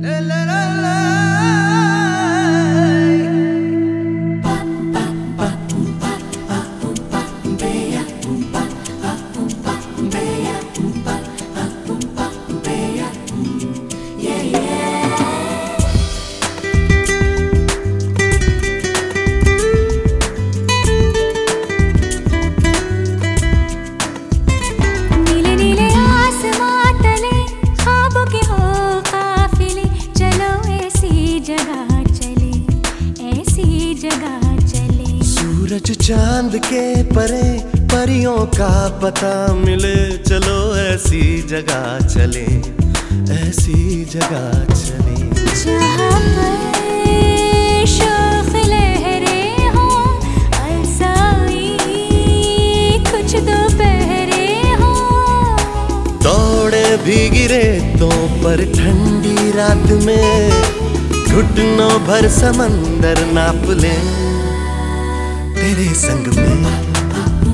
la, la. चाँद के परे परियों का पता मिले चलो ऐसी जगह चले ऐसी जगह चले जहाँ पर शोख लहरें हों, अरसाई कुछ दोपहरे हों। दौड़े भीगी रेतों पर ठंडी रात में घुटनों भर समंदर नाप ले तेरे संग में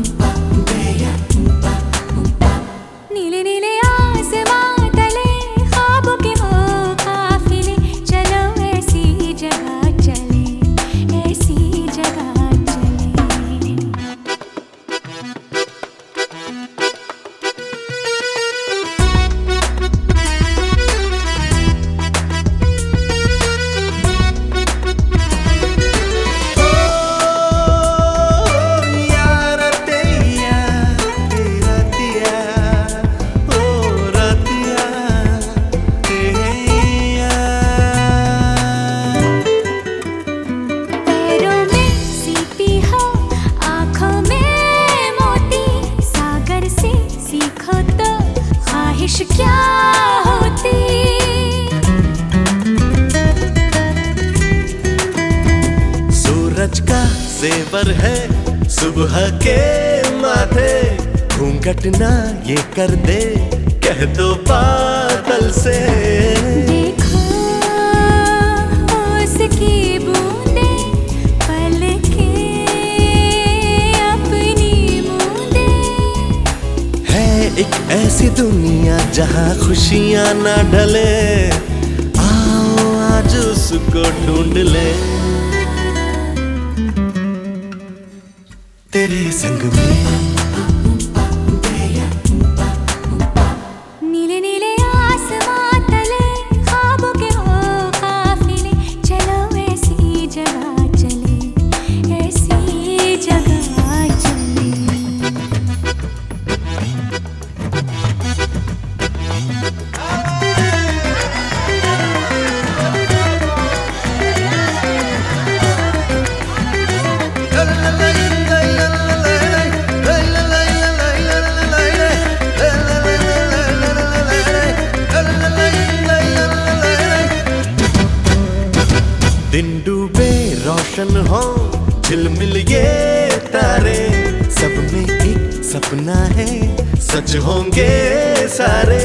सूरज का जेवर है सुबह के माथे। घूंघट ना ये कर दे कह दो बादल से। देखो उसकी बूंदे पलके अपनी है एक ऐसी दुनिया जहाँ खुशियाँ ना ढले। आओ आज उसको ढूंढ ले। तेरे संग में रोशन हो झिलमिल ये तारे। सब में एक सपना है सच होंगे सारे।